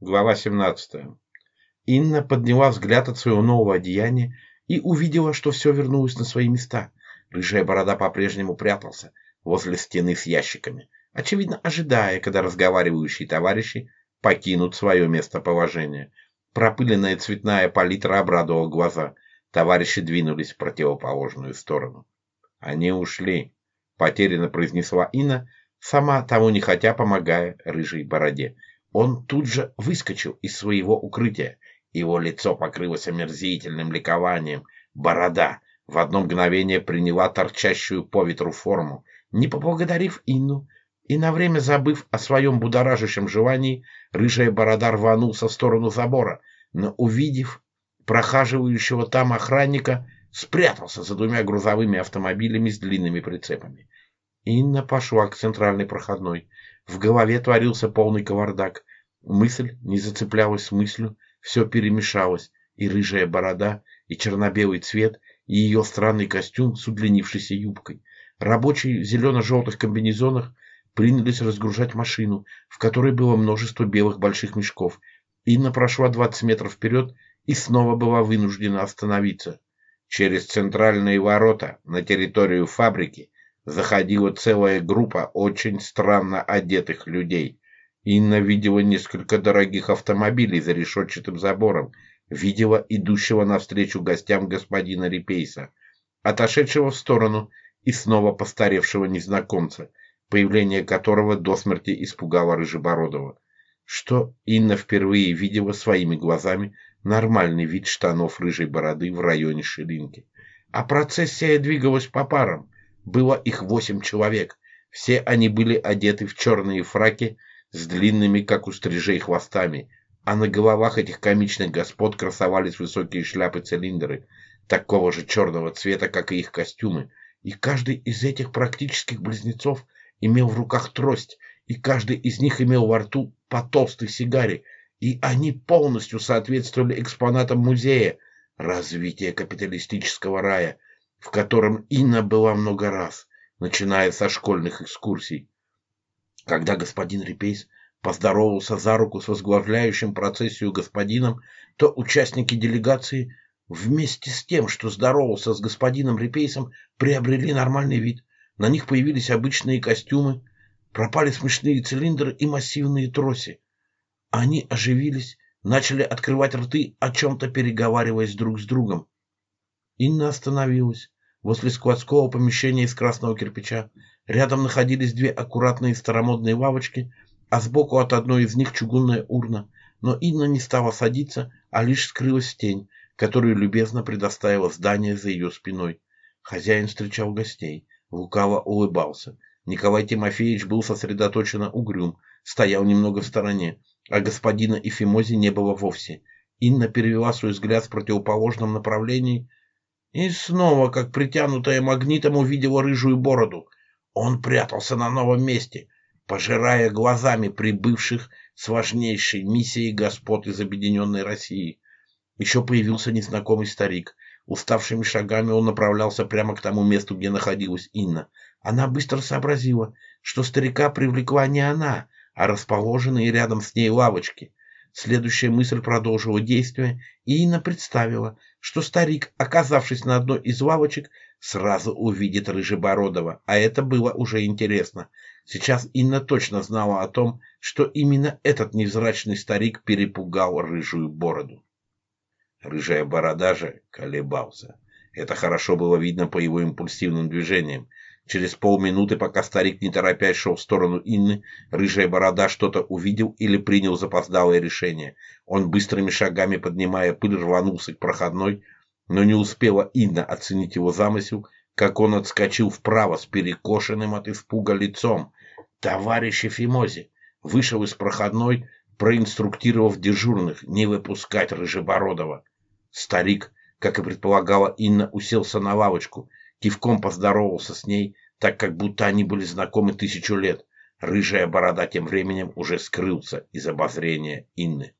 Глава 17. Инна подняла взгляд от своего нового одеяния и увидела, что все вернулось на свои места. Рыжая борода по-прежнему прятался возле стены с ящиками, очевидно ожидая, когда разговаривающие товарищи покинут свое местоположение. Пропыленная цветная палитра обрадовала глаза. Товарищи двинулись в противоположную сторону. «Они ушли», — потерянно произнесла Инна, сама того не хотя помогая рыжей бороде. Он тут же выскочил из своего укрытия. Его лицо покрылось омерзительным ликованием. Борода в одно мгновение приняла торчащую по ветру форму. Не поблагодарив Инну и на время забыв о своем будоражащем желании, рыжая борода рванулся в сторону забора, но, увидев прохаживающего там охранника, спрятался за двумя грузовыми автомобилями с длинными прицепами. Инна пошла к центральной проходной. В голове творился полный кавардак. Мысль не зацеплялась с мыслью, все перемешалось, и рыжая борода, и черно-белый цвет, и ее странный костюм с удлинившейся юбкой. Рабочие в зелено-желтых комбинезонах принялись разгружать машину, в которой было множество белых больших мешков. Инна прошла 20 метров вперед и снова была вынуждена остановиться. Через центральные ворота на территорию фабрики заходила целая группа очень странно одетых людей. Инна видела несколько дорогих автомобилей за решетчатым забором, видела идущего навстречу гостям господина Репейса, отошедшего в сторону и снова постаревшего незнакомца, появление которого до смерти испугало Рыжебородова. Что Инна впервые видела своими глазами нормальный вид штанов рыжей бороды в районе Ширинки. А процессия двигалась по парам. Было их восемь человек. Все они были одеты в черные фраки с длинными, как у стрижей, хвостами, а на головах этих комичных господ красовались высокие шляпы-цилиндры, такого же черного цвета, как и их костюмы, и каждый из этих практических близнецов имел в руках трость, и каждый из них имел во рту по толстой сигаре, и они полностью соответствовали экспонатам музея развития капиталистического рая, в котором Инна была много раз, начиная со школьных экскурсий. Когда господин Репейс поздоровался за руку с возглавляющим процессию господином, то участники делегации вместе с тем, что здоровался с господином Репейсом, приобрели нормальный вид. На них появились обычные костюмы, пропали смешные цилиндры и массивные троси. Они оживились, начали открывать рты, о чем-то переговариваясь друг с другом. Инна остановилась возле складского помещения из красного кирпича, Рядом находились две аккуратные старомодные лавочки, а сбоку от одной из них чугунная урна. Но Инна не стала садиться, а лишь скрылась в тень, которую любезно предоставило здание за ее спиной. Хозяин встречал гостей. Лукаво улыбался. Николай Тимофеевич был сосредоточенно угрюм, стоял немного в стороне, а господина Эфимози не было вовсе. Инна перевела свой взгляд в противоположном направлении и снова, как притянутая магнитом, увидела рыжую бороду — он прятался на новом месте, пожирая глазами прибывших с важнейшей миссией господ из Объединенной России. Еще появился незнакомый старик. Уставшими шагами он направлялся прямо к тому месту, где находилась Инна. Она быстро сообразила, что старика привлекла не она, а расположенные рядом с ней лавочки. Следующая мысль продолжила действие, и Инна представила, что старик, оказавшись на одной из лавочек, сразу увидит Рыжебородова, а это было уже интересно. Сейчас Инна точно знала о том, что именно этот невзрачный старик перепугал рыжую бороду. Рыжая борода же колебался. Это хорошо было видно по его импульсивным движениям. Через полминуты, пока старик, не торопясь, шел в сторону Инны, рыжая борода что-то увидел или принял запоздалое решение. Он быстрыми шагами, поднимая пыль, рванулся к проходной, но не успела Инна оценить его замысел, как он отскочил вправо с перекошенным от испуга лицом. «Товарищ Эфимози!» Вышел из проходной, проинструктировав дежурных не выпускать Рыжебородова. Старик, как и предполагала Инна, уселся на лавочку, кивком поздоровался с ней, так как будто они были знакомы тысячу лет. Рыжая борода тем временем уже скрылся из обозрения Инны.